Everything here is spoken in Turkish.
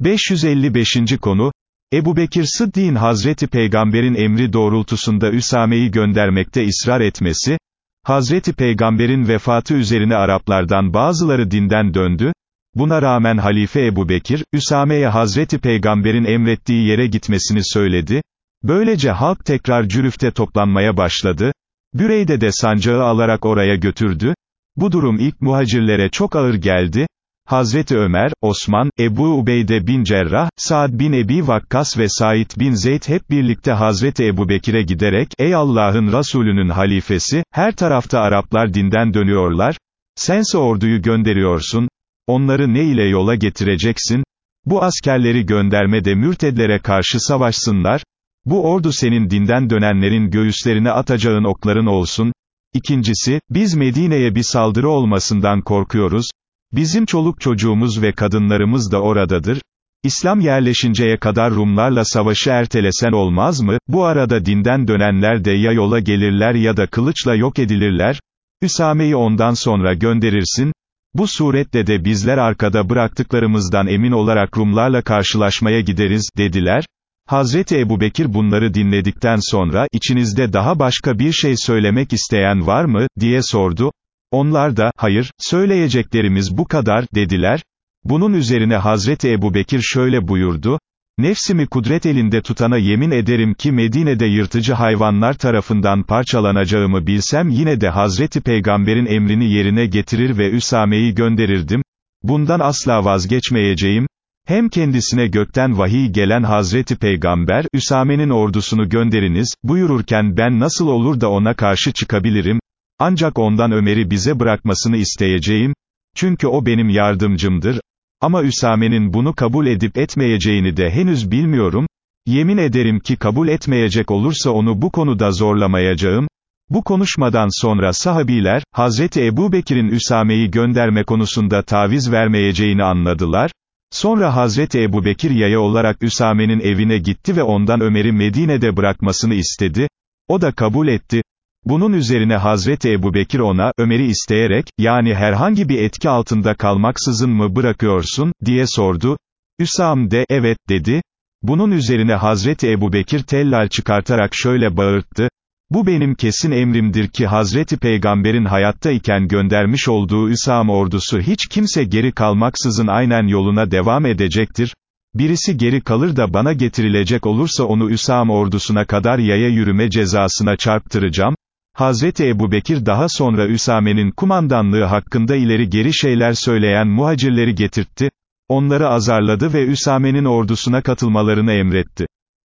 555. konu, Ebu Bekir Sıddi'nin Hazreti Peygamber'in emri doğrultusunda Üsame'yi göndermekte ısrar etmesi, Hazreti Peygamber'in vefatı üzerine Araplardan bazıları dinden döndü, buna rağmen Halife Ebu Bekir, Üsame'ye Hazreti Peygamber'in emrettiği yere gitmesini söyledi, böylece halk tekrar cürüfte toplanmaya başladı, Büreyde de sancağı alarak oraya götürdü, bu durum ilk muhacirlere çok ağır geldi, Hazreti Ömer, Osman, Ebu Ubeyde bin Cerrah, Saad bin Ebi Vakkas ve Said bin Zeyd hep birlikte Hazreti Ebu Bekir'e giderek, ey Allah'ın Resulünün halifesi, her tarafta Araplar dinden dönüyorlar, sense orduyu gönderiyorsun, onları ne ile yola getireceksin, bu askerleri gönderme de mürtedlere karşı savaşsınlar, bu ordu senin dinden dönenlerin göğüslerine atacağın okların olsun, İkincisi, biz Medine'ye bir saldırı olmasından korkuyoruz, Bizim çoluk çocuğumuz ve kadınlarımız da oradadır. İslam yerleşinceye kadar Rumlarla savaşı ertelesen olmaz mı? Bu arada dinden dönenler de ya yola gelirler ya da kılıçla yok edilirler. Üsame'yi ondan sonra gönderirsin. Bu surette de bizler arkada bıraktıklarımızdan emin olarak Rumlarla karşılaşmaya gideriz, dediler. Hazreti Ebu Bekir bunları dinledikten sonra, içinizde daha başka bir şey söylemek isteyen var mı, diye sordu. Onlar da, hayır, söyleyeceklerimiz bu kadar, dediler. Bunun üzerine Hazreti Ebu Bekir şöyle buyurdu, Nefsimi kudret elinde tutana yemin ederim ki Medine'de yırtıcı hayvanlar tarafından parçalanacağımı bilsem yine de Hazreti Peygamber'in emrini yerine getirir ve Üsame'yi gönderirdim. Bundan asla vazgeçmeyeceğim. Hem kendisine gökten vahiy gelen Hazreti Peygamber, Üsame'nin ordusunu gönderiniz, buyururken ben nasıl olur da ona karşı çıkabilirim, ancak ondan Ömer'i bize bırakmasını isteyeceğim, çünkü o benim yardımcımdır, ama Üsame'nin bunu kabul edip etmeyeceğini de henüz bilmiyorum, yemin ederim ki kabul etmeyecek olursa onu bu konuda zorlamayacağım, bu konuşmadan sonra sahabiler, Hazreti Ebu Bekir'in Üsame'yi gönderme konusunda taviz vermeyeceğini anladılar, sonra Hazreti Ebu Bekir yaya olarak Üsame'nin evine gitti ve ondan Ömer'i Medine'de bırakmasını istedi, o da kabul etti, bunun üzerine Hazreti Ebu Bekir ona, Ömer'i isteyerek, yani herhangi bir etki altında kalmaksızın mı bırakıyorsun, diye sordu. Üsam de, evet, dedi. Bunun üzerine Hazreti Ebu Bekir tellal çıkartarak şöyle bağırttı, bu benim kesin emrimdir ki Hazreti Peygamber'in hayatta iken göndermiş olduğu Üsam ordusu hiç kimse geri kalmaksızın aynen yoluna devam edecektir. Birisi geri kalır da bana getirilecek olursa onu Üsam ordusuna kadar yaya yürüme cezasına çarptıracağım. Hazreti Ebu Bekir daha sonra Üsame'nin kumandanlığı hakkında ileri geri şeyler söyleyen muhacirleri getirtti, onları azarladı ve Üsame'nin ordusuna katılmalarını emretti.